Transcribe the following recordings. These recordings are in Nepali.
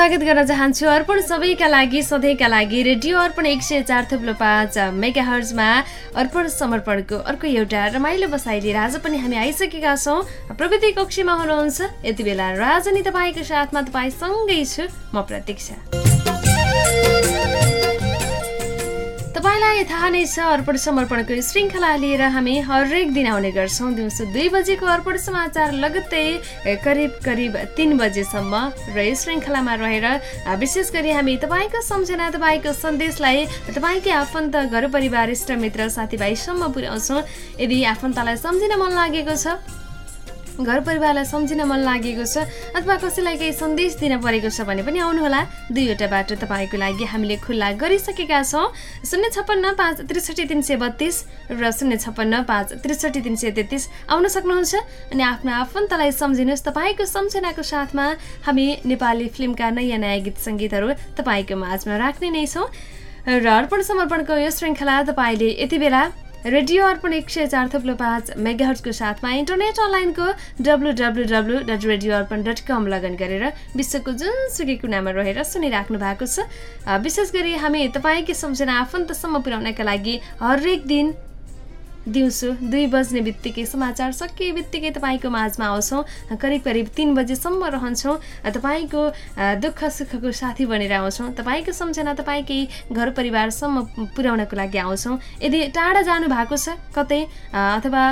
स्वागत गर्न चाहन्छु। अर्पण सबैका लागि सधैँका लागि रेडियो अर्पण एक सय चार थुप्लो पाँच मेगा हर्जमा अर्पण समर्पणको अर्को एउटा रमाइलो बसाइ लिएर आज पनि हामी आइसकेका छौँ। प्रविधि कक्षीमा हुनुहुन्छ। यति बेला राजनी तपाईँको साथमा तपाईँसँगै छु। म प्रतीक्षा। तपाईँलाई थाहा नै छ अर्पण समर्पणको श्रृङ्खला लिएर हामी हरेक दिन आउने गर्छौँ। दिउँसो दुई बजेको अर्पण समाचार लगत्तै करिब करिब तिन बजेसम्म र यस श्रृङ्खलामा रहेर विशेष गरी हामी तपाईँको सम्झना तपाईँको सन्देशलाई तपाईँकै आफन्त घर परिवार इष्टमित्र साथीभाइसम्म पुर्याउँछौँ। यदि आफन्तलाई सम्झिन मन लागेको छ घर परिवारलाई सम्झिन मन लागेको छ अथवा कसैलाई केही सन्देश दिन परेको छ भने पनि आउनुहोला। दुईवटा बाटो तपाईँको लागि हामीले खुल्ला गरिसकेका छौँ। शून्य छप्पन्न पाँच त्रिसठी तिन सय बत्तिस र शून्य छप्पन्न पाँच त्रिसठी तिन सय तेत्तिस आउन सक्नुहुन्छ अनि आफ्नो आफन्तलाई सम्झिनुहोस् तपाईँको सम्झनाको साथमा हामी नेपाली फिल्मका नयाँ नयाँ गीत सङ्गीतहरू तपाईँको माझमा राख्ने नै छौँ। र अर्पण समर्पणको यो श्रृङ्खला तपाईँले यति बेला रेडियो अर्पण एक सय चार थप्लो पाँच मेगाहर्सको साथमा इन्टरनेट अनलाइनको W W W dot radio Arpan dot com लगन गरेर विश्वको जुनसुकै कुनामा रहेर सुनिराख्नु भएको छ। विशेष गरी हामी तपाईँकै सम्झना आफन्तसम्म पुर्याउनका लागि हरेक दिन दिउँसो दुई बज्ने बित्तिकै समाचार सकिए बित्तिकै तपाईँको माझमा आउँछौँ। करिब करिब तिन बजेसम्म रहन्छौँ। तपाईँको दुःख सुखको साथी बनेर आउँछौँ। तपाईँको सम्झना तपाईँकै घर परिवारसम्म पुर्याउनको लागि आउँछौँ। यदि टाढा जानु भएको छ कतै अथवा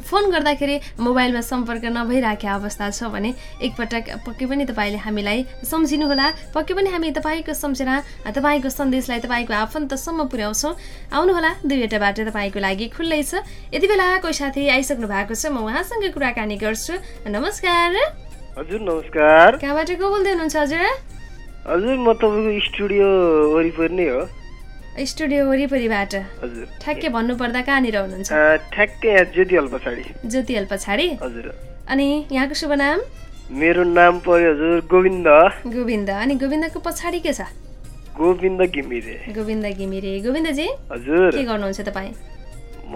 फोन गर्दाखेरि मोबाइलमा सम्पर्क नभइराखेको अवस्था छ भने एकपटक पक्कै पनि तपाईँले हामीलाई सम्झिनुहोला। पक्कै पनि हामी तपाईँको सम्झना तपाईँको सन्देशलाई तपाईँको आफन्तसम्म पुर्याउँछौँ। आउनुहोला दुईवटा बाटो तपाईँको लागि खुल्लै छ। यति बेला कोही साथी आइसक्नु भएको छ म उहाँसँग कुराकानी गर्छु। नमस्कार। हजुर नमस्कार। कहाँबाट को बोल्दै हुनुहुन्छ हजुर? हजुर म तपाईँको स्टुडियो वरिपरि नै हो। स्टुडियो वरिपरिबाट। ठ्याक्कै भन्नुपर्दा कहाँनिर हुनुहुन्छ? ठ्याक्कै यहाँ ज्योति हल पछाडि। ज्योति हल पछाडि? हजुर। अनि यहाँको शुभ नाम? मेरो नाम पर्यो हजुर गोविन्द। गोविन्द। अनि गोविन्दको पछाडि के छ? गोविन्द घिमिरे। गोविन्द घिमिरे। गोविन्दजी हजुर। के गर्नुहुन्छ तपाईँ? म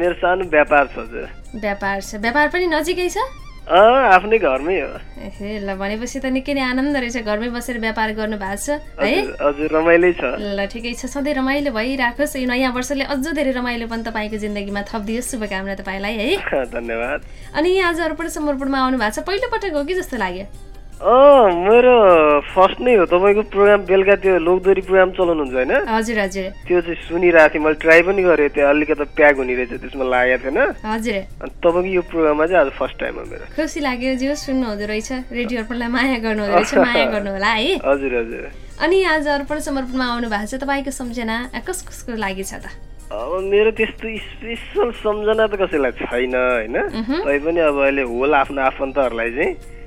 मेरो सानो व्यापार छ हजुर। व्यापार छ। व्यापार पनि नजिकै छ? आफ्नै घरमै हो। ए ल भनेपछि त निकै नै आनन्द रहेछ घरमै बसेर व्यापार गर्नु भएको छ है? हजुर रमाइलो छ। ल ठिकै छ सधैँ रमाइलो भइराखोस्। यो नयाँ वर्षले अझ धेरै रमाइलो पनि तपाईँको जिन्दगीमा थपिदियोस्। शुभकामना तपाईँलाई है? धन्यवाद। अनि आज अर्पण समर्पणमा आउनु भएको छ पहिलोपटक हो कि जस्तो लाग्यो? मेरो फर्स्ट नै हो। तपाईँको प्रोग्राम बेलुका त्यो लोकदोरी प्रोग्राम चलाउनुहुन्छ होइन? हजुर हजुर। त्यो चाहिँ सुनिरहेको थिएँ मैले ट्राई पनि गरेँ। त्यो अलिकति प्याक हुने रहेछ त्यसमा लागेको थिएन। हजुर। अनि तपाईँको यो प्रोग्राममा चाहिँ आज फर्स्ट टाइम हो मेरो। खुसी लाग्यो जे सुन्नु हुँदो रहेछ। रेडियो अर्पणलाई माया गर्नु हुँदो रहेछ। माया गर्नु होला है। हजुर हजुर। अनि आज अर्पण समर्पणमा आउनु भएको छ। तपाईँको सम्झना कस कसको लागि छ त? अब मेरो त्यस्तो स्पेसल सम्झना त कसैलाई छैन होइन? तैपनि अब अहिले होल आफ्नो आफन्तहरूलाई चाहिँ।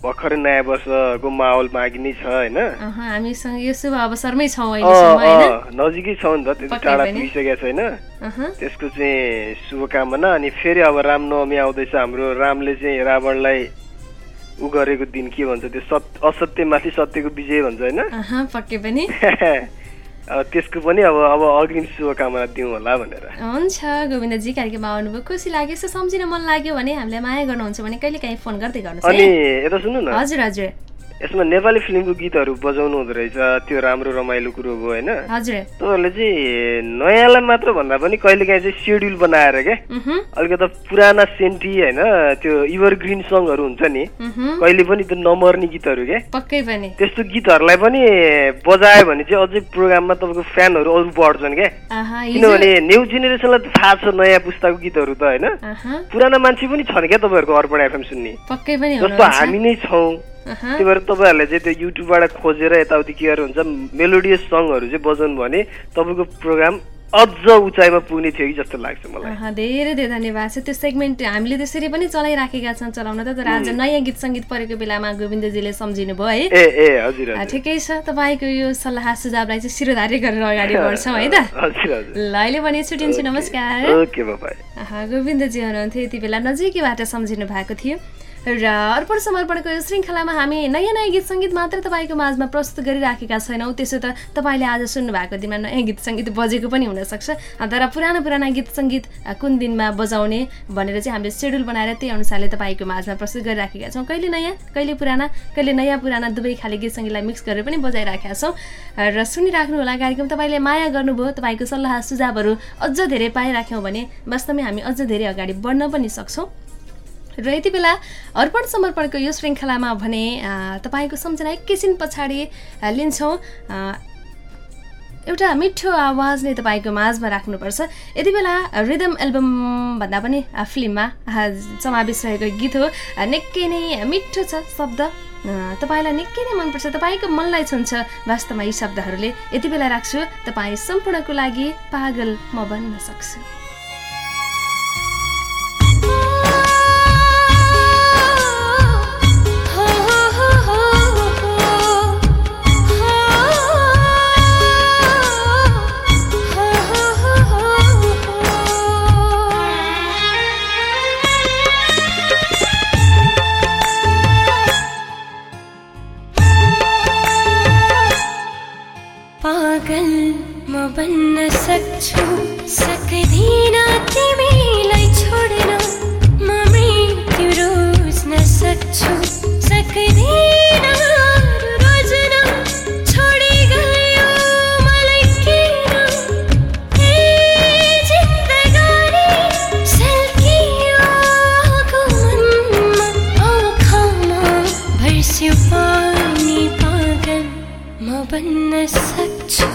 भर्खरै नयाँ वर्षको माहौल माघी नै छ होइन? हामीसँग यो शुभ अवसरमै छौँ नजिकै छौँ नि त त्यति टाढा पुगिसकेको छैन। त्यसको चाहिँ शुभकामना अनि फेरि अब रामनवमी आउँदैछ हाम्रो रामले चाहिँ रावणलाई उ गरेको दिन के भन्छ त्यो सत्य असत्यमाथि सत्यको विजय भन्छ होइन? पक्कै पनि। त्यसको पनि अब अब अग्रिम शुभकामना दिउँ होला भनेर। हुन्छ गोविन्दजी कार्यक्रममा आउनुभयो। खुसी लाग्यो यसो सम्झिन मन लाग्यो भने हामीलाई माया गर्नुहुन्छ भने कहिले काहीँ फोन गर्दै गर्नुहोस् अनि यता सुन्नु न। हजुर हजुर। यसमा नेपाली फिल्मको गीतहरू बजाउनु हुँदो रहेछ। त्यो राम्रो रमाइलो कुरो हो होइन? तपाईँहरूले चाहिँ नयाँलाई मात्र भन्दा पनि कहिले काहीँ चाहिँ सेड्युल बनाएर क्या अलिकति पुराना सेन्टी होइन? त्यो इभर ग्रिन सङहरू हुन्छ नि। कहिले पनि त्यो नमर्ने गीतहरू क्या पक्कै पनि। त्यस्तो गीतहरूलाई पनि बजायो भने चाहिँ अझै प्रोग्राममा तपाईँको फ्यानहरू अरू बढ्छन् क्या किनभने न्यू जेनेरेसनलाई त थाहा छ नयाँ पुस्ताको गीतहरू त होइन? पुराना मान्छे पनि छन् क्या तपाईँहरूको अर्पण एफएम सुन्ने? जस्तो हामी नै छौँ। त्यही भएर तपाईँहरूले चाहिँ त्यो युट्युबबाट खोजेर यताउति के हुन्छ मेलोडियस सङहरू चाहिँ बजाउनु भने तपाईँको प्रोग्राम अझ उचाइमा पुग्ने थियो कि जस्तो लाग्छ मलाई। धेरै धेरै धन्यवाद छ। त्यो सेगमेन्ट हामीले त्यसरी पनि चलाइराखेका छौँ चलाउन त तर आज नयाँ गीत सङ्गीत परेको बेलामा गोविन्दजीले सम्झिनु भयो है। ए ए हजुर ठिकै छ। तपाईँको यो सल्लाह सुझावलाई चाहिँ शिरोधारी गरेर अगाडि बढ्छौँ है त। ल अहिले भने छुट्टिन्छु नमस्कार। बाबा गोविन्दजी हुनुहुन्थ्यो यति बेला। नजिकैबाट सम्झिनु भएको थियो। र अर्पण समर्पणको यो श्रृङ्खलामा हामी नयाँ नयाँ गीत सङ्गीत मात्र तपाईँको माझमा प्रस्तुत गरिराखेका छैनौँ। त्यसो त तपाईँले आज सुन्नु भएको दिनमा नयाँ गीत सङ्गीत बजेको पनि हुनसक्छ। तर पुरानो पुराना गीत सङ्गीत कुन दिनमा बजाउने भनेर चाहिँ हामीले सेड्युल बनाएर त्यही अनुसारले तपाईँको माझमा प्रस्तुत गरिराखेका छौँ। कहिले नयाँ कहिले पुराना कहिले नयाँ पुराना दुवै खाले गीत सङ्गीतलाई मिक्स गरेर पनि बजाइराखेका छौँ। र सुनिराख्नु होला कार्यक्रम तपाईँले माया गर्नुभयो तपाईँको सल्लाह सुझावहरू अझ धेरै पाइराख्यौँ भने वास्तवमै हामी अझ धेरै अगाडि बढ्न पनि सक्छौँ। र यति बेला अर्पण समर्पणको यो श्रृङ्खलामा भने तपाईँको सम्झना एकैछिन पछाडि लिन्छौँ। एउटा मिठो आवाज नै तपाईँको माझमा राख्नुपर्छ। यति बेला रिदम एल्बम भन्दा पनि फिल्ममा समावेश रहेको गीत हो। निकै नै मिठो छ शब्द। तपाईँलाई निकै नै मनपर्छ। तपाईँको मनलाई छुन्छ वास्तवमा यी शब्दहरूले। यति बेला राख्छु तपाईँ सम्पूर्णको लागि पागल म बन्न सक्छु। बन्न सक्छु। सक्दिन तिमीलाई छोड्न म मृत्यु रोज्न सक्छु। सक्दिन रोज्न छोडी गयो मलाई किन? ए जिन्दगानी सल्कियो मनमा आँखामा भर्स्यो पानी पागल। म बन्न सक्छु।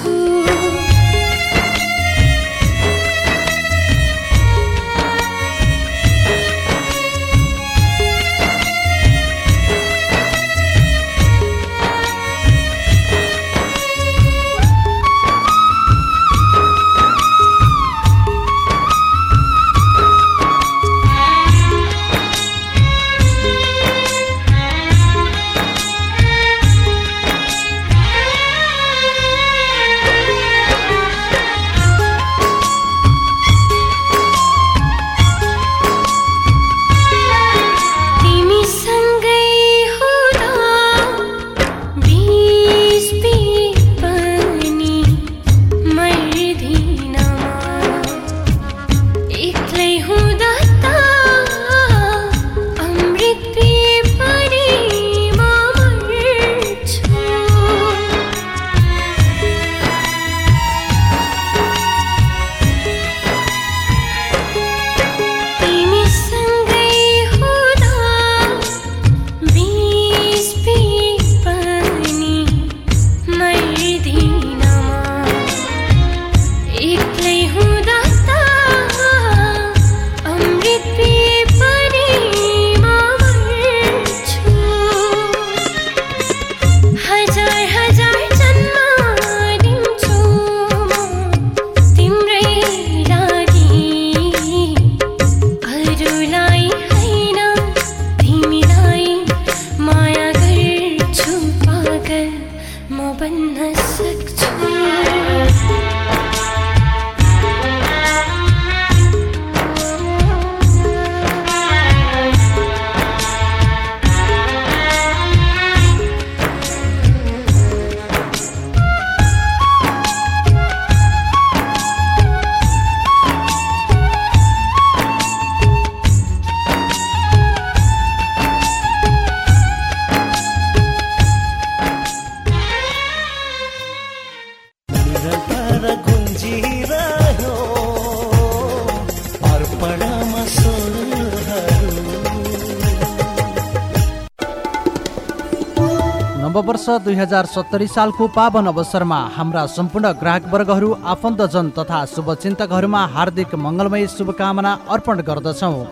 वर्ष दुई हजार सत्तरी सालको पावन अवसरमा हाम्रा सम्पूर्ण ग्राहकवर्गहरू आफन्तजन तथा शुभचिन्तकहरूमा हार्दिक मङ्गलमय शुभकामना अर्पण गर्दछौँ।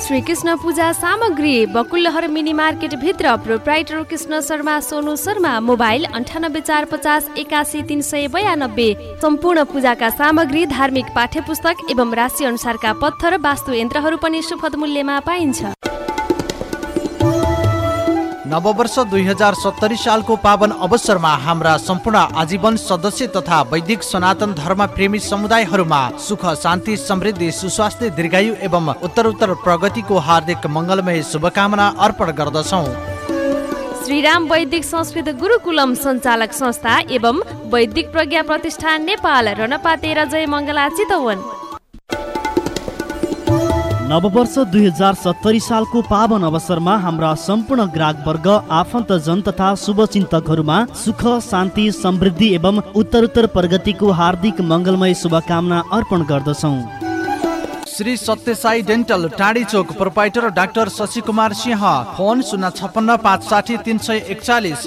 श्रीकृष्ण पूजा सामग्री बकुल्लहर मिनी मार्केट भित्र प्रोप्राइटर कृष्ण शर्मा सोनु शर्मा मोबाइल अन्ठानब्बे चार पचास एकासी तिन सय बयानब्बे। सम्पूर्ण पूजाका सामग्री धार्मिक पाठ्य पुस्तक एवं राशि अनुसारका पत्थर वास्तु यन्त्रहरू पनि सुपथ मूल्यमा पाइन्छ। नववर्ष दुई हजार सत्तरी सालको पावन अवसरमा हाम्रा सम्पूर्ण आजीवन सदस्य तथा वैदिक सनातन धर्म प्रेमी समुदायहरूमा सुख शान्ति समृद्धि सुस्वास्थ्य दीर्घायु एवं उत्तर उत्तर प्रगतिको हार्दिक मङ्गलमय शुभकामना अर्पण गर्दछौ। श्रीराम वैदिक संस्कृत गुरुकुलम सञ्चालक संस्था एवं वैदिक प्रज्ञा प्रतिष्ठान नेपाल रणपा तेह्र जय मङ्गला चितवन। नववर्ष दुई हजार सत्तरी सालको पावन अवसरमा हाम्रा सम्पूर्ण ग्राहकवर्ग आफन्तजन तथा शुभचिन्तकहरूमा सुख शान्ति समृद्धि एवं उत्तरोत्तर प्रगतिको हार्दिक मङ्गलमय शुभकामना अर्पण गर्दछौँ। श्री सत्यसाई डेन्टल टाढी चोक proprietor doctor Shashi Kumar Singh phone शून्य छप्पन्न पाँच साठी तिन सय एकचालिस।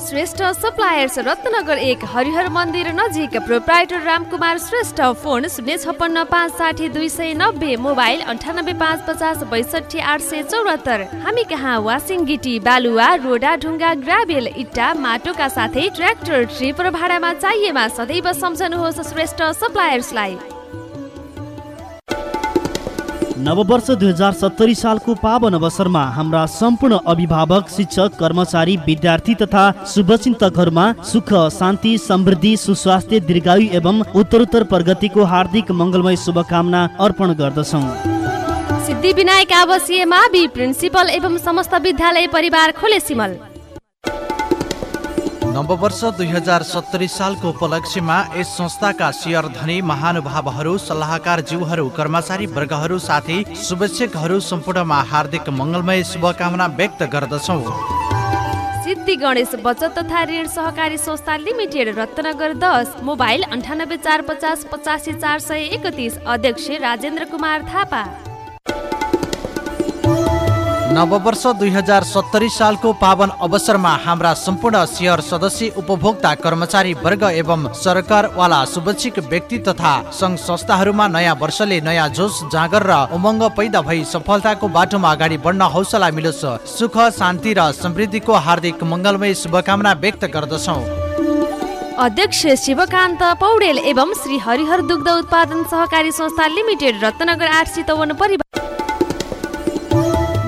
श्रेष्ठ सप्लायर्स रत्नगर एक हरिहर मन्दिर नजिक प्रोप्राइटर रामकुमार श्रेष्ठ फोन शून्य छप्पन्न पाँच साठी दुई सय नब्बे मोबाइल अन्ठानब्बे पाँच पचास बैसठी आठ सय चौरात्तर हामी कहाँ? वासिङ गिटी बालुवा रोडा ढुङ्गा ग्राभेल इट्टा माटोका साथै ट्र्याक्टर ट्रिपर भाडामा चाहिएमा सदैव सम्झनुहोस् श्रेष्ठ सप्लायर्स मानिसलाई नववर्ष दुई हजार सत्तरी सालको पावन अवसरमा हाम्रा सम्पूर्ण अभिभावक शिक्षक कर्मचारी विद्यार्थी तथा शुभचिन्तकहरूमा सुख शान्ति समृद्धि सुस्वास्थ्य दीर्घायु एवं उत्तरोत्तर प्रगतिको हार्दिक मङ्गलमय शुभकामना अर्पण गर्दछौँ। सिद्धि विनायक आवासीय मावि प्रिन्सिपल एवं समस्त विद्यालय परिवार खोले सिमल। नववर्ष दुई हजार सत्तरी सालको उपलक्ष्यमा यस संस्थाका सियर धनी महानुभावहरू सल्लाहकार जीवहरू कर्मचारी वर्गहरू साथै शुभेच्छकहरू सम्पूर्णमा हार्दिक मङ्गलमय शुभकामना व्यक्त गर्दछौ। सिद्धि गणेश बचत तथा ऋण सहकारी संस्था लिमिटेड रत्नगर दस मोबाइल अन्ठानब्बे चार पचास पचासी चार सय एकतिस अध्यक्ष राजेन्द्र कुमार थापा। नववर्ष दुई हजार सत्तरी सालको पावन अवसरमा हाम्रा सम्पूर्ण सेयर सदस्य उपभोक्ता कर्मचारी वर्ग एवं सरकारवाला शुभेच्छिक व्यक्ति तथा सङ्घ संस्थाहरूमा नयाँ वर्षले नयाँ जोस जाँगर र उमङ्ग पैदा भई सफलताको बाटोमा अगाडि बढ्न हौसला मिलोस्। सुख शान्ति र समृद्धिको हार्दिक मङ्गलमय शुभकामना व्यक्त गर्दछौ। अध्यक्ष शिवकान्त पौडेल एवं श्री हरिहर दुग्ध उत्पादन सहकारी संस्था लिमिटेड रत्नगर आठ चितवन परिवार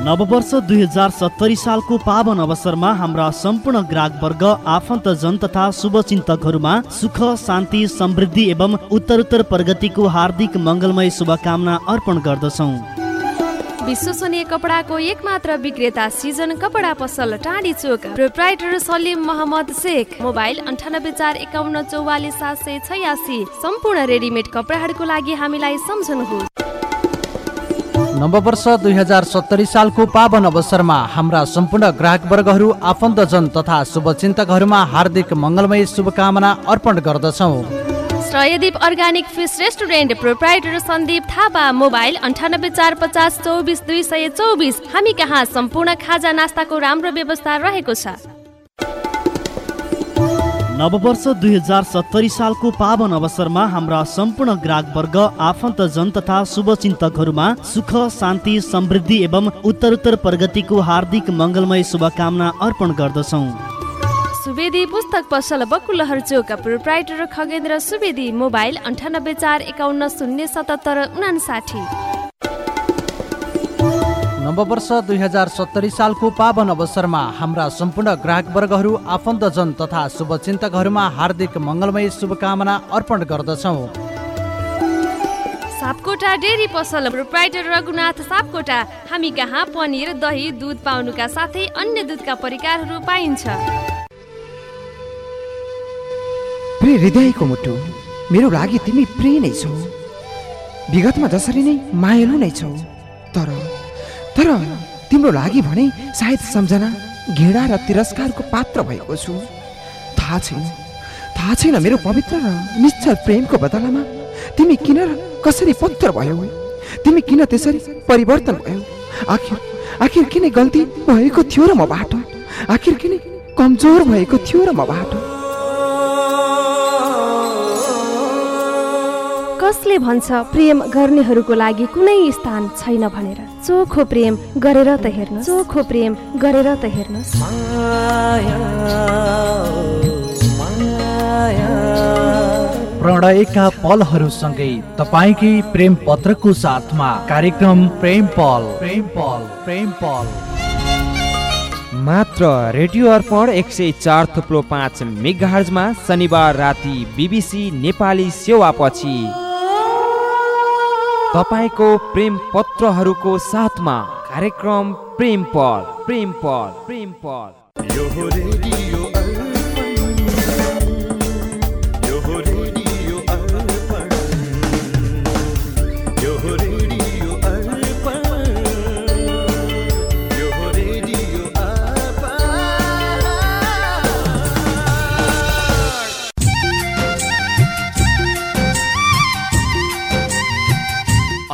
नववर्ष दुई हजार सत्तरी सालको पावन अवसरमा हाम्रा सम्पूर्ण ग्राहकवर्ग आफन्तजन तथा शुभचिन्तकहरूमा सुख शान्ति समृद्धि एवं उत्तरोत्तर प्रगतिको हार्दिक मङ्गलमय शुभकामना अर्पण गर्दछौ। विश्वसनीय कपडाको एक मात्र विक्रेता सिजन कपडा पसल टाढी चोक प्रोप्राइटर सलिम मोहम्मद शेख मोबाइल अन्ठानब्बे चार एकाउन्न चौवालिस सात सय छयासी सम्पूर्ण रेडिमेड कपडाहरूको लागि हामीलाई सम्झनुहोस्। नववर्ष दुई हजार सत्तरी सालको पावन अवसरमा हाम्रा सम्पूर्ण ग्राहकवर्गहरू आफन्तजन तथा शुभचिन्तकहरूमा हार्दिक मङ्गलमय शुभकामना अर्पण गर्दछौ। Shreyadeep organic fish restaurant proprietor Sandeep Thapa mobile अन्ठानब्बे चार पचास चौबिस दुई सय चौबिस। हामी कहाँ सम्पूर्ण खाजा नास्ताको राम्रो व्यवस्था रहेको छ? नववर्ष दुई हजार सत्तरी सालको पावन अवसरमा हाम्रा सम्पूर्ण ग्राहकवर्ग आफन्तजन तथा शुभचिन्तकहरूमा सुख शान्ति समृद्धि एवं उत्तरोत्तर प्रगतिको हार्दिक मङ्गलमय शुभकामना अर्पण गर्दछौ। सुवेदी पुस्तक पसल बकुलहर चोक प्रोप्राइटर खगेन्द्र सुवेदी मोबाइल अन्ठानब्बे चार एकाउन्न शून्य सतहत्तर उनासाठी नववर्ष दुई हजार सत्तरी सालको पावन अवसरमा हाम्रा सम्पूर्ण ग्राहकवर्गहरू आफन्तजन तथा शुभचिन्तकहरूमा हार्दिक मङ्गलमय शुभकामना अर्पण गर्दछौ। सापकोटा डेरी पसल प्रोप्राइटर रघुनाथ सापकोटा हामी कहाँ पनिर दही दुध पाउनुका साथै अन्य दुधका परिकारहरू पाइन्छ। हृदयको मुटु मेरो लागि तिमी प्रिय नै छौ। विगतमा जसरी नै मायालु नै छौ तर तर तिम्रो लागि भने सायद सम्झना घृणा र तिरस्कारको पात्र भएको छु। थाहा छैन। थाहा छैन मेरो पवित्र र निश्चल प्रेमको बदलामा तिमी किन र कसरी पत्थर भयो? तिमी किन त्यसरी परिवर्तन भयो? आखिर आखिर किन गल्ती भएको थियो र मबाट आखिर किन कमजोर भएको थियो र मबाट कसले भन्छ प्रेम गर्नेहरूको लागि कुनै स्थान छैन भनेर? चोखो प्रेम गरेर त हेर्नु चोखो प्रेम गरेर त हेर्नुहोस्। पढाएका पलहरूसँगै तपाईँकै प्रेम पत्रको साथमा कार्यक्रम प्रेम पल। प्रेम पल प्रेम पल। मात्र रेडियो अर्पण एक सय चार थुप्रो पाँच मेगाहर्जमा शनिबार राति बिबिसी नेपाली सेवापछि तपाईँको प्रेम पत्रहरूको साथमा कार्यक्रम प्रेम पल प्रेम पल प्रेम पल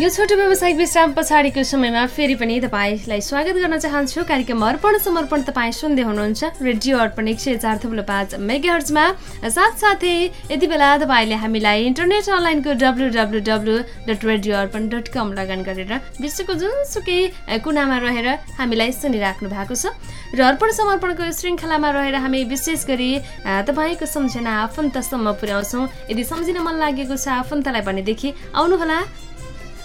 यो छोटो व्यवसायिक विश्राम पछाडिको समयमा फेरि पनि तपाईँलाई स्वागत गर्न चाहन्छु। कार्यक्रम अर्पण समर्पण तपाईँ सुन्दै हुनुहुन्छ रेडियो अर्पण एक सय चार थुप्रो पाँच मेगाहर्जमा। साथसाथै यति बेला तपाईँले हामीलाई इन्टरनेट अनलाइनको W W W dot radio Arpan dot com log in गरेर विश्वको जुनसुकै कुनामा रहेर हामीलाई सुनिराख्नु भएको छ। र अर्पण समर्पणको श्रृङ्खलामा रहेर हामी विशेष गरी तपाईँको सम्झना आफन्तसम्म पुर्याउँछौँ। यदि सम्झिन मन लागेको छ आफन्तलाई भनेदेखि आउनुहोला।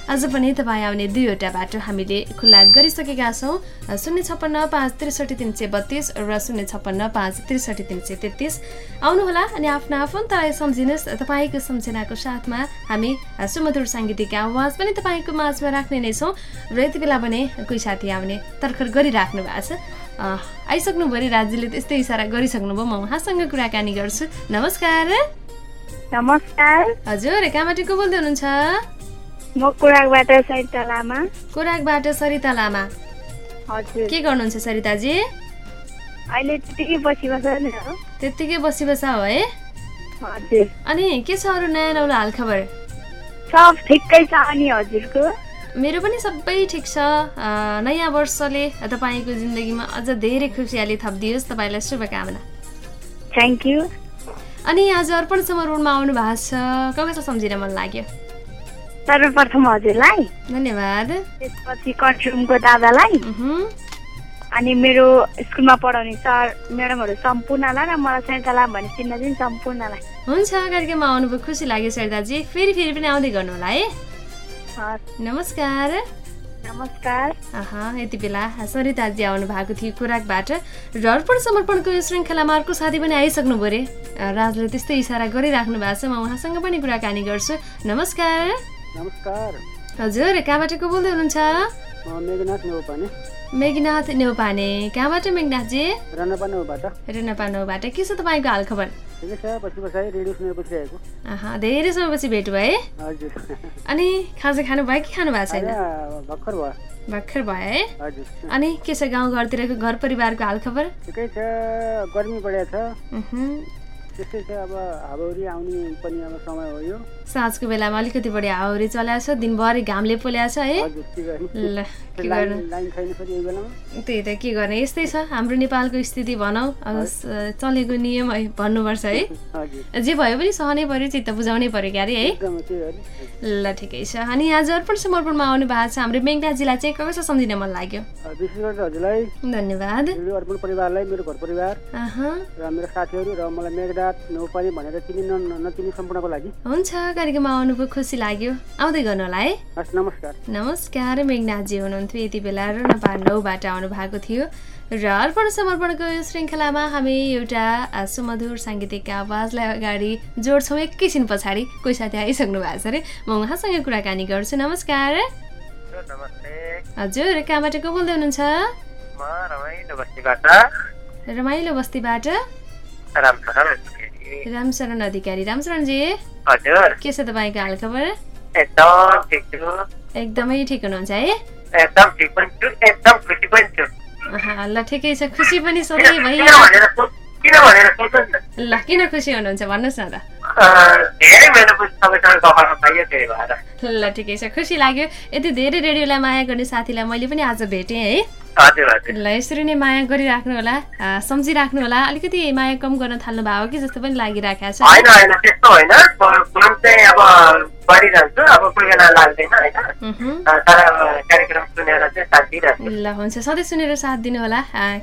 आज पनि तपाईँ आउने दुईवटा बाटो हामीले खुल्ला गरिसकेका छौँ। शून्य छप्पन्न पाँच त्रिसठी तिन सय बत्तिस र शून्य छप्पन्न पाँच त्रिसठी तिन सय तेत्तिस। आउनुहोला अनि आफ्नो आफन्तलाई सम्झिनुहोस्। तपाईँको सम्झनाको साथमा हामी सुमधुर साङ्गीतिक आवाज पनि तपाईँको माझमा राख्ने नै छौँ र यति बेला भने कोही साथी आउने तर्खर गरिराख्नु भएको छ। आइसक्नु भयो राज्यले त्यस्तै इसारा गरिसक्नुभयो म उहाँसँग कुराकानी गर्छु। नमस्कार। नमस्कार। हजुर कहाँबाट को बोल्दै हुनुहुन्छ? म कोराकबाट सरिता लामा। कोराकबाट सरिता लामा। हजुर। के गर्नुहुन्छ सरिताजी? अहिले त्यतिकै बसी बस त्यत्तिकै बसी बसा हो है? हजुर। अनि के छ अरू नयाँ नौलो हालखबर? सब ठिकै छ अनि हजुरको? मेरो पनि सबै ठिक छ। नयाँ वर्षले तपाईँको जिन्दगीमा अझ धेरै खुसियाली थपिदियोस्। तपाईँलाई शुभकामना। थ्याङ्क यू अनि आज अर्पण समर्पणमा आउनु भएको छ कसलाई सम्झिन मन लाग्यो? सर्वप्रथम हजुरलाई धन्यवाद। त्यसपछि कन्ट्रुमको दादालाई अनि मेरो स्कुलमा पढाउने सर म्याडमहरू सम्पूर्णलाई र मलाई सैताला भने चिन्न चाहिँ सम्पूर्णलाई। हुन्छ कार्यक्रममा आउनुभयो। खुसी लाग्यो सरिताजी फेरि फेरि पनि आउँदै गर्नु होला है नमस्कार। नमस्कार। यति बेला सरिताजी आउनु भएको थियो खोराकबाट। र अर्पण समर्पणको यो श्रृङ्खलामा अर्को साथी पनि आइसक्नु पऱ्यो। राजले त्यस्तै इसारा गरिराख्नु भएको छ। म उहाँसँग पनि कुराकानी गर्छु। नमस्कार। नमस्कार। हजुर कहाँबाट को बोल्दै हुनुहुन्छ? मेघनाथ नेउपाने। मेघनाथ नेउपाने। कहाँबाट मेघनाथजी? रेनपा नौबाट के छ तपाईँको बसिरहेको। आहा धेरै समयपछि भेट भयो है। अनि खाजा खानुभयो कि खानु भएको छैन? भर्खर भयो। भयो है। अनि के छ गाउँघरतिरको घर परिवारको हालखबर ठिकै छ गर्मी छ। त्यस्तै छ अब हावाहुरी आउने पनि अब समय हो यो। साँझको बेलामा अलिकति बढी चल्या छ दिनभरि घामले पोल्या छ है। ल के गर्नु? त्यही त के गर्ने? यस्तै छ हाम्रो नेपालको स्थिति भनौँ चलेको नियम है भन्नुपर्छ है। जे भयो पनि सहनै पर्यो चित्त बुझाउनै पर्यो क्यारे है। ल ठिकै छ। अनि आज अर्पण समर्पणमा आउनु भएको छ हाम्रो मेङ्गाजीलाई चाहिँ कसो सम्झिन मन लाग्यो? अब विशेष गरेर हजुरलाई। धन्यवाद। अर्पण परिवारलाई मेरो घर परिवार। र मेरो साथीहरू र मलाई मेघदात नौपाने भनेर चिनि न नचिनी सम्पूर्णको लागि। हुन्छ कार्यक्रममा आउनुभयो खुसी लाग्यो। आउँदै गर्नु होला है? हस् नमस्कार। नमस्कार मेघनाथजी हुनुहुन्थ्यो यति बेला र नपा नौबाट आउनु भएको थियो। र अर्पण समर्पणको यो श्रृङ्खलामा हामी एउटा सुमधुर साङ्गीतिक आवाजलाई अगाडि जोड्छौँ एकैछिन पछाडि। कोही साथी आइसक्नु भएको छ अरे? म उहाँसँग कुराकानी गर्छु। नमस्कार। नमस्ते। हजुर कहाँबाट को बोल्दै हुनुहुन्छ? रमाइलो बस्तीबाट। रामशरण अधिकारी। रामशरणजी हजुर। के छ तपाईँको हालखबर एकदम ठिक छु। एकदमै ठिक हुनुहुन्छ है? ल ठिकै छ। खुसी पनि सधैँ त? ल किन खुसी हुनुहुन्छ भन्नुहोस् न त। ल ठिकै छ। खुसी लाग्यो। यति धेरै रेडियोलाई माया गर्ने साथीलाई मैले पनि आज भेटेँ है। ल यसरी नै माया गरिराख्नु होला सम्झिराख्नु होला। अलिकति माया कम गर्न थाल्नु भयो कि जस्तो पनि लागिराखेको छ? होइन होइन त्यस्तो होइन। अब गरिरहन्छु अब कोही बेला लाग्दैन होइन। तर कार्यक्रम सुनेर चाहिँ साथ दिइरहेको ल हुन्छ। सधैँ सुनेर साथ दिनु होला।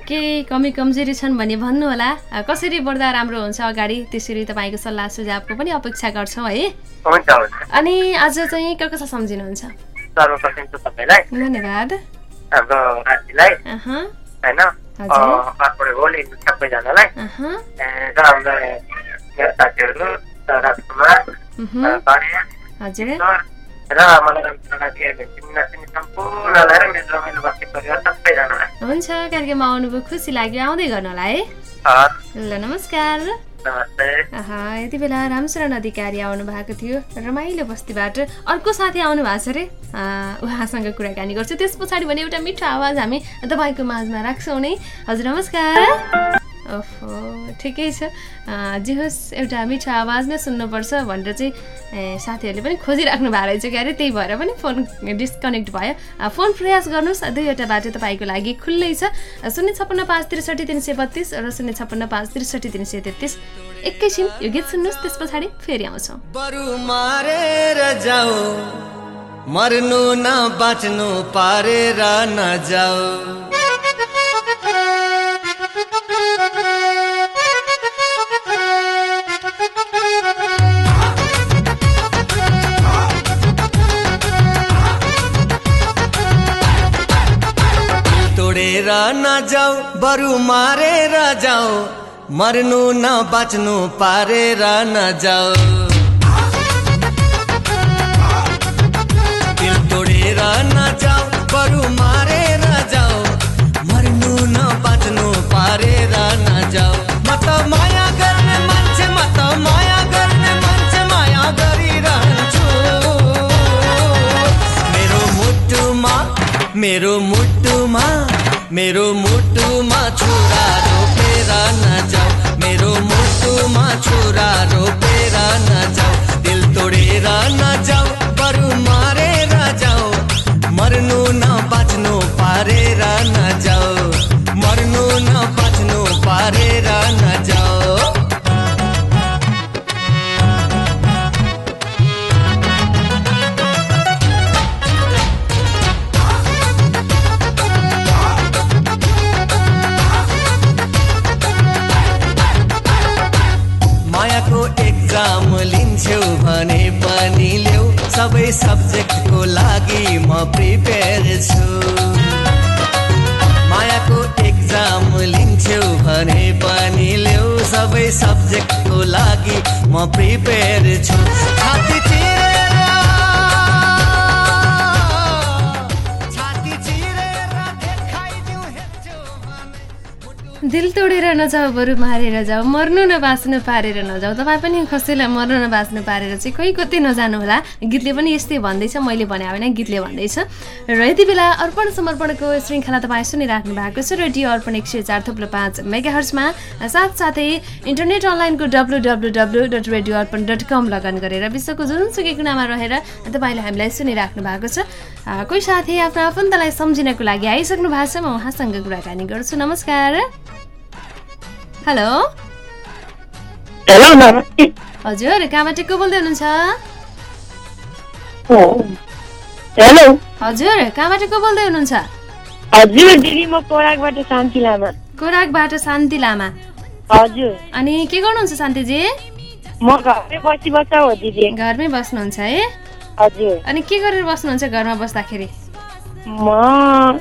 केही कमी कमजोरी छन् भने भन्नु होला। कसरी बढ्दा राम्रो हुन्छ अगाडि? त्यसरी तपाईँको सल्लाह सुझावको पनि अपेक्षा गर्छौँ है। हुन्छ अनि आज चाहिँ के कसो सम्झिनुहुन्छ? सर्वप्रथम तपाईँलाई। धन्यवाद। हाम्रो अहँ, होइन। अर्को होल सबैजनालाई अहँ, ए, र हाम्रो मेरो साथीहरू राजकुमार र सबैजनालाई हुन्छ कार्यक्रममा आउनुभयो खुसी लाग्यो आउँदै गर्नु होला है ल नमस्कार यति बेला रामशरण अधिकारी आउनु भएको थियो। रमाइलो बस्तीबाट अर्को साथी आउनु भएको छ अरे उहाँसँग कुराकानी गर्छु। त्यस पछाडि भने एउटा मिठो आवाज हामी तपाईँको माझमा राख्छौँ नै। हजुर नमस्कार। ओहो ठिकै छ। जे होस् एउटा मिठो आवाज नै सुन्नुपर्छ भनेर चाहिँ साथीहरूले पनि खोजिराख्नु भएको रहेछ कि अरे त्यही भएर पनि फोन डिस्कनेक्ट भयो। फोन प्रयास गर्नुहोस्। दुईवटा बाटो तपाईँको लागि खुल्लै छ। शून्य छप्पन्न पाँच त्रिसठी तिन सय बत्तिस र शून्य छप्पन्न पाँच त्रिसठी तिन सय तेत्तिस। एकैछिन यो गीत सुन्नुहोस्। त्यस पछाडि फेरि आउँछौँ। मर्नु न बाँच्नु पारेर नजाऊ। तोडेर नजाऊ बरु मारेर जाऊ मर्नु न बाँच्नु पारेर नजाऊ मुटुमा छुरा रोपेर नजाऊ दिल तोडेर नजाऊ बरु म प्रिपेयर छु। मायाको एक्जाम लिन्छौ भने पनि ल्याउ सबै सब्जेक्टको लागि म प्रिपेयर छु। दिल तोडेर नजाऊ बरु मारेर जाऊ। मर्नु न पारेर नजाऊ। तपाईँ पनि कसैलाई मर्नु न बाँच्नु पारेर चाहिँ कोही कतै नजानु होला। गीतले पनि यस्तै भन्दैछ मैले भने होइन गीतले भन्दैछ। र यति बेला अर्पण समर्पणको श्रृङ्खला तपाईँ सुनिराख्नु भएको छ रेडियो अर्पण एक सय चार थुप्रो पाँच मेगाहर्समा साथसाथै इन्टरनेट अनलाइनको W W W dot radio Arpan dot com log in गरेर विश्वको जुनसुकै कुनामा रहेर तपाईँले हामीलाई सुनिराख्नु भएको छ। कोही साथी आफ्नो आफन्तलाई सम्झिनको लागि आइसक्नु भएको छ म उहाँसँग कुराकानी गर्छु। नमस्कार। हेलो? हेलो हजुर कहाँबाट को बोल्दै हुनुहुन्छ? हेलो। हजुर कहाँबाट को बोल्दै हुनुहुन्छ? हजुर दिदी म कोराकबाट शान्ति लामा। कोराकबाट शान्ति लामा। हजुर। अनि के गर्नुहुन्छ शान्तिजी? म घरमै बसी बस्छ हो दिदी। घरमै बस्नुहुन्छ है? हजुर। अनि के गरेर बस्नुहुन्छ घरमा बस्दाखेरि? म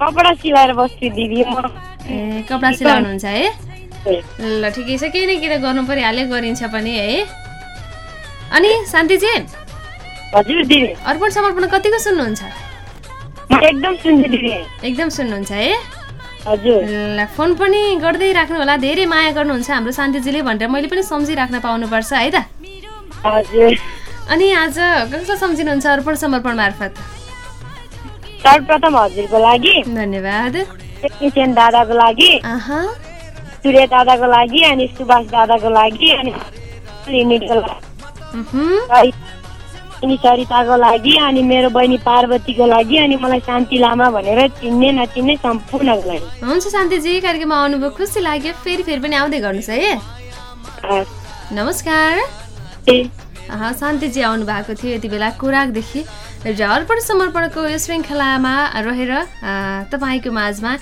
कपडा सिलाएर बस्छु दिदी। म ए कपडा सिलाउनुहुन्छ है? ल ठिकै छ। केही न केही त गर्नु परिहाल्यो गरिन्छ पनि है? अनि शान्तिजी अर्पण समर्पण कतिको सुन्नुहुन्छ? म एकदम सुन्नुहुन्छ है? ल फोन पनि गर्दै राख्नु होला। धेरै माया गर्नुहुन्छ हाम्रो शान्तिजीले भनेर मैले पनि सम्झिराख्न पाउनुपर्छ है त? अनि आज कसलाई सम्झिनुहुन्छ अर्पण समर्पण मार्फत? सर्वप्रथम हजुरको लागि। धन्यवाद। टेक्निसियन दादाको लागि सूर्य दादाको लागि अनि सुभाष दादाको लागि अनि युनिटको लागि अनि सरिताको लागि अनि मेरो बहिनी पार्वतीको लागि अनि मलाई शान्ति लामा भनेर चिन्ने नचिन्ने सम्पूर्णको लागि हुन्छ शान्तिजी कार्यक्रममा आउनुभयो खुसी लाग्यो फेरि फेरि पनि आउँदै गर्नुहोस् है। नमस्कार। शान्तिजी आउनु भएको थियो यति बेला कुराकदेखि। र अर्पण समर्पणको यो श्रृङ्खलामा रहेर तपाईँको माझमा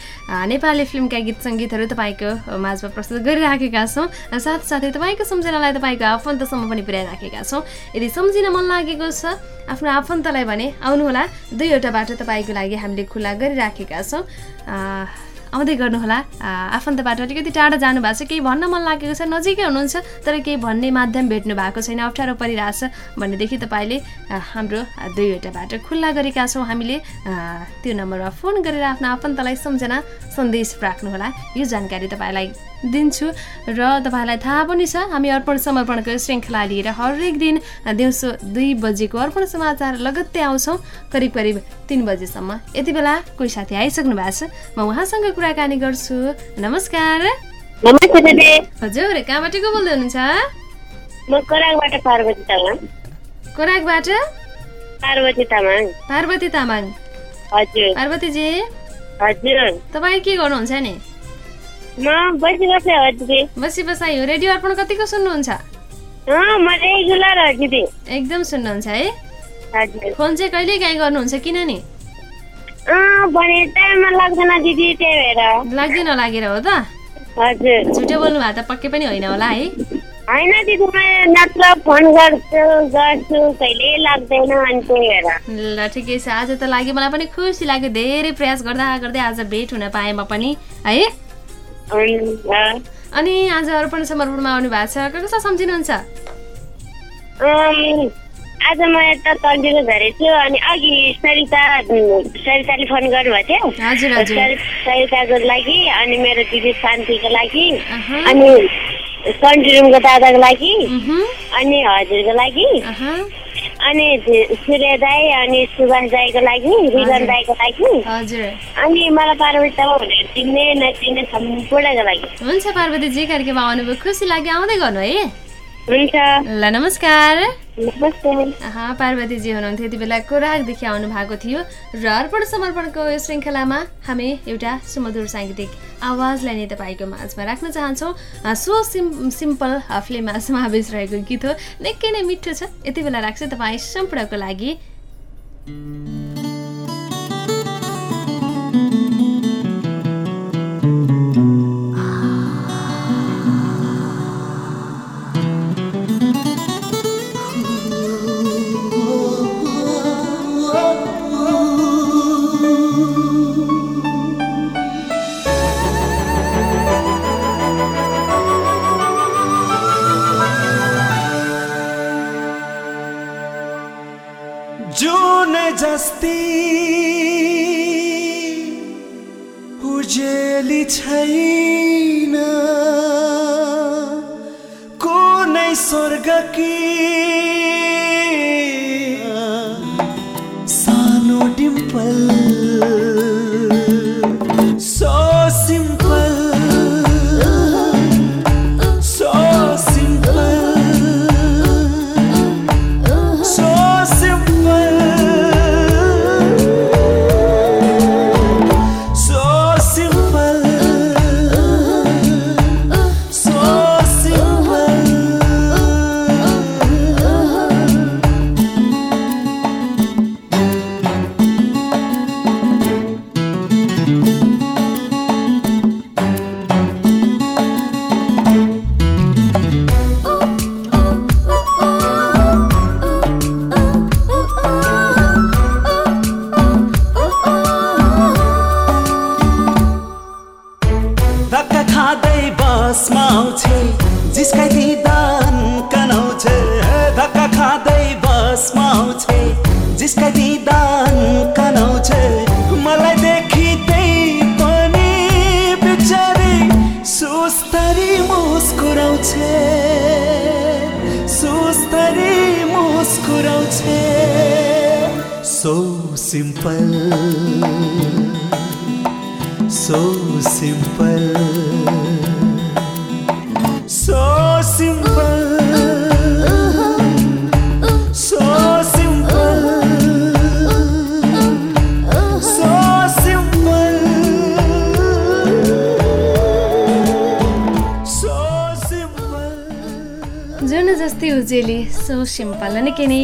नेपाली फिल्मका गीत सङ्गीतहरू तपाईँको माझमा प्रस्तुत गरिराखेका छौँ साथसाथै तपाईँको सम्झनालाई तपाईँको आफन्तसम्म पनि पुर्याइराखेका छौँ। यदि सम्झिन मन लागेको छ आफ्नो आफन्तलाई भने आउनुहोला। दुईवटा बाटो तपाईँको लागि हामीले खुला गरिराखेका छौँ। आउँदै गर्नुहोला। आफन्तबाट अलिकति टाढा जानु भएको छ केही भन्न मन लागेको छ नजिकै हुनुहुन्छ तर केही भन्ने माध्यम भेट्नु भएको छैन अप्ठ्यारो परिरहेछ भनेदेखि तपाईँले हाम्रो दुईवटा बाटो खुल्ला गरेका छौँ हामीले। त्यो नम्बरमा फोन गरेर आफ्नो आफन्तलाई सम्झना सन्देश राख्नुहोला। यो जानकारी तपाईँलाई दिन्छु र तपाईँलाई थाहा पनि छ हामी अर्पण समर्पणको श्रृङ्खला लिएर हरेक दिन दिउँसो दुई बजेको अर्पण समाचार लगत्तै आउँछौँ। करिब करिब तिन बजेसम्म। यति बेला कोही साथी आइसक्नु भएको छ म उहाँसँग कुराकानी गर्छु। नमस्कार। हजुर कहाँबाट को बोल्दै हुनुहुन्छ? कोराकबाट पार्वती तामाङ। पार्वती तामाङ। हजुर। पार्वतीजी? हजुर। तपाईँ के गर्नुहुन्छ नि? बसी बसाइ हो। रेडियो अर्पण कतिको सुन्नुहुन्छ? एकदम सुन्नुहुन्छ है। फोन चाहिँ कहिले काहीँ गर्नुहुन्छ? किन नि भने लाग्दैन दिदी त्यही भएर। लाग्दैन लागेर हो त? हजुर। झुटो बोल्नु भएको त पक्कै पनि होइन होला है? होइन दिदी म नत्र फोन गर्छु गर्छु कहिले लाग्दैन अनि त्यही भएर। ल ठिकै छ। आज त लाग्यो मलाई पनि खुसी लाग्यो। धेरै प्रयास गर्दा गर्दै आज भेट हुन पाएँ म पनि है? अनि आज अर्पण समर्पणमा आउनु भएको छ कसलाई सम्झिनुहुन्छ? आज म यता तन्जिलो झरेको छु अनि अघि सरिता सरिताले फोन गर्नुभएको थियो। सरिताको लागि अनि मेरो दिदी शान्तिको लागि। अनि कन्टिरुमको दादाको लागि अनि हजुरको लागि अनि सूर्य दाई अनि सुभाष दाईको लागि रिगन दाईको लागि अनि मलाई पार्वती भनेर चिन्ने नचिन्ने सम्पूर्णको लागि। हुन्छ पार्वतीजी कार्यक्रममा आउनुभयो। खुसी लाग्यो आउँदै गर्नु है। हुन्छ। ल नमस्कार। पार्वतीजी हुनुहुन्थ्यो यति बेला कोराकदेखि आउनु भएको थियो र अर्पण समर्पणको यो श्रृङ्खलामा हामी एउटा सुमधुर साङ्गीतिक आवाजलाई नै तपाईँको माझमा राख्न चाहन्छौँ। सो सिम सिम्पल फिल्ममा समावेश रहेको गीत हो। निकै नै मिठो छ। यति बेला राख्छु तपाईँ सम्पूर्णको लागि। जेली सो सिम्पल निकै नै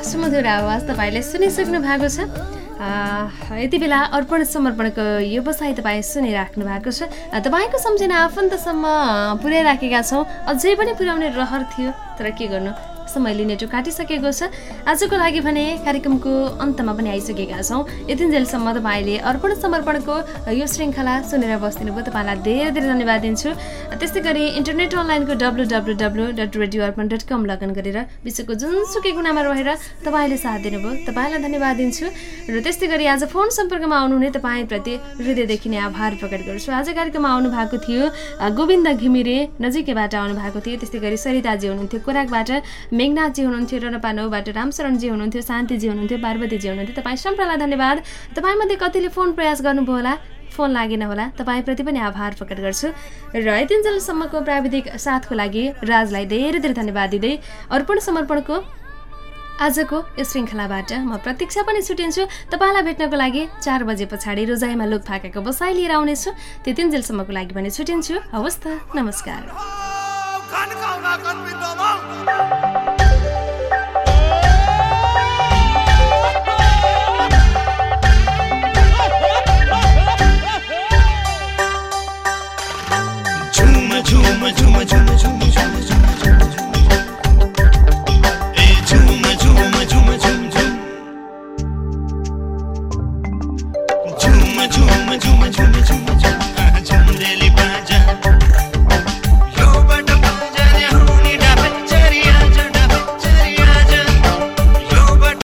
सुमधुर आवाज तपाईँले सुनिसक्नु भएको छ। यति बेला अर्पण समर्पणको व्यवसाय तपाईँ सुनिराख्नु भएको छ। तपाईँको सम्झना आफन्तसम्म पुर्याइराखेका छौँ। अझै पनि पुर्याउने रहर थियो तर के गर्नु? समयले नेटो काटिसकेको छ। आजको लागि भने कार्यक्रमको अन्तमा पनि आइसकेका छौँ। यतिन्जेलसम्म तपाईँले अर्पण समर्पणको यो श्रृङ्खला सुनेर बस्दिनु भयो तपाईँलाई धेरै धेरै धन्यवाद दिन्छु। त्यस्तै गरी इन्टरनेट अनलाइनको W W W dot radio Arpan dot com log in गरेर विश्वको जुनसुकै गुनामा रहेर तपाईँले साथ दिनुभयो। तपाईँलाई धन्यवाद दिन्छु। र त्यस्तै गरी आज फोन सम्पर्कमा आउनुहुने तपाईँप्रति हृदयदेखि नै आभार प्रकट गर्छु। आज कार्यक्रममा आउनु भएको थियो गोविन्द घिमिरे नजिकैबाट आउनु भएको थियो। त्यस्तै गरी सरिताजी हुनुहुन्थ्यो कोराकबाट। मेघनाथजी हुनुहुन्थ्यो रनपा नौबाट रामशरणजी हुनुहुन्थ्यो शान्तिजी हुनुहुन्थ्यो पार्वतीजी हुनुहुन्थ्यो। तपाईँ सम्प्रलाई धन्यवाद। तपाईँमध्ये कतिले फोन प्रयास गर्नुभयो होला? फोन लागेन होला। तपाईँप्रति पनि आभार प्रकट गर्छु। र यतिन्जेलसम्मको प्राविधिक साथको लागि राजलाई धेरै धेरै धन्यवाद दिँदै अर्पण समर्पणको आजको यो श्रृङ्खलाबाट म प्रतीक्षा पनि छुटिन्छु। तपाईँलाई भेट्नको लागि चार बजे पछाडि रोजाइमा लुक फाकाको बसाइ लिएर आउनेछु। त्यतिन्जेलसम्मको लागि भने छुटिन्छु। हवस् त। नमस्कार। Uma